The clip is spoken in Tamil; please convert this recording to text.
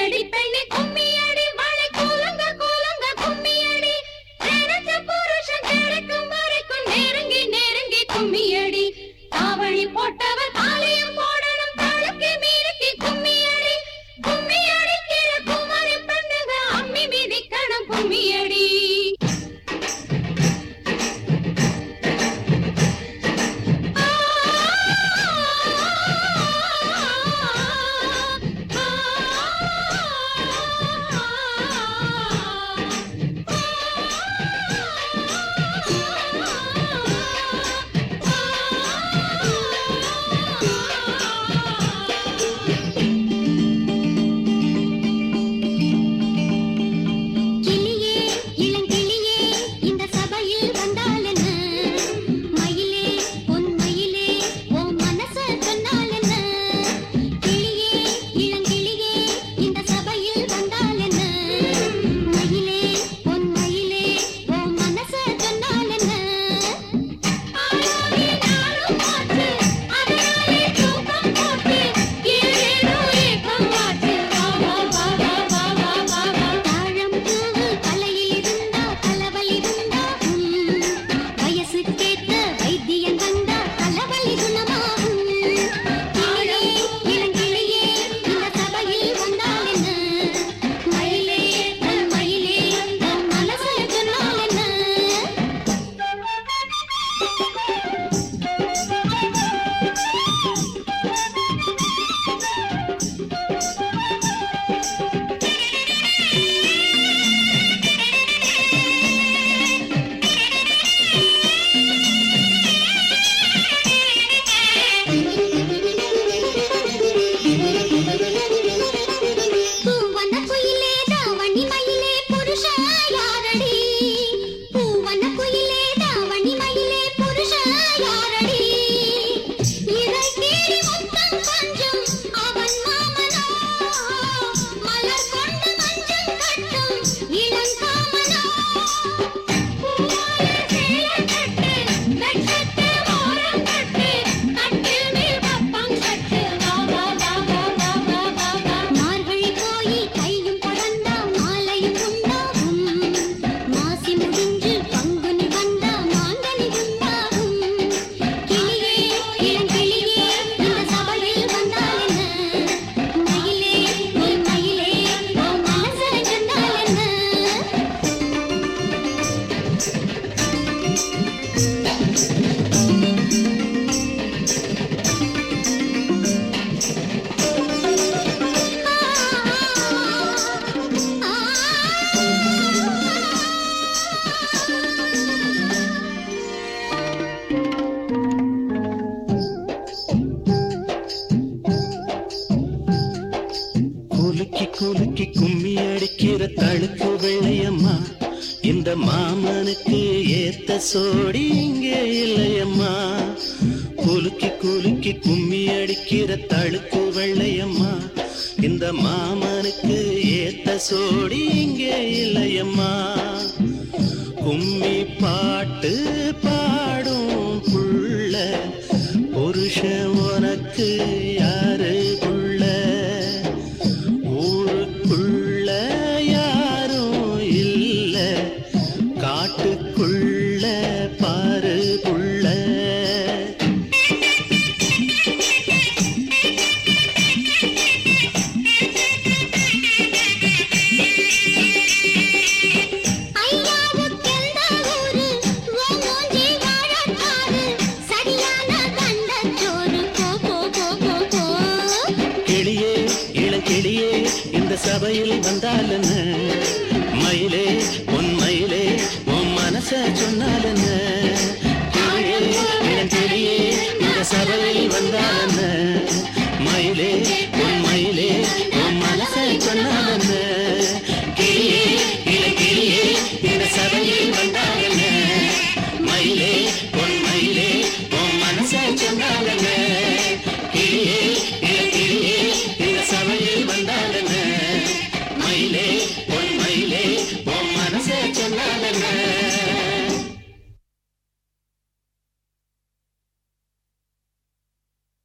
அடி பெண்ணை கும்மிய வந்தாய் குலுக்கி குலுக்கி கும்மி அடிக்கிற தழுக்கு வெள்ளையம்மா. இந்த மாமனுக்கு ஏத்த சோடி இங்கே இல்லையம்மா. குலுக்கி குலுக்கி கும்மி அடிக்கிற தழுக்கு வெள்ளையம்மா. இந்த மாமனுக்கு ஏத்த சோடி இங்கே இல்லையம்மா. கும்மி பாட்டு பாடும் புள்ள புருஷன் உனக்கு யார் புள்ள பாரு புள்ள சபையில் வந்தால் என்ன? மயிலே ছিলে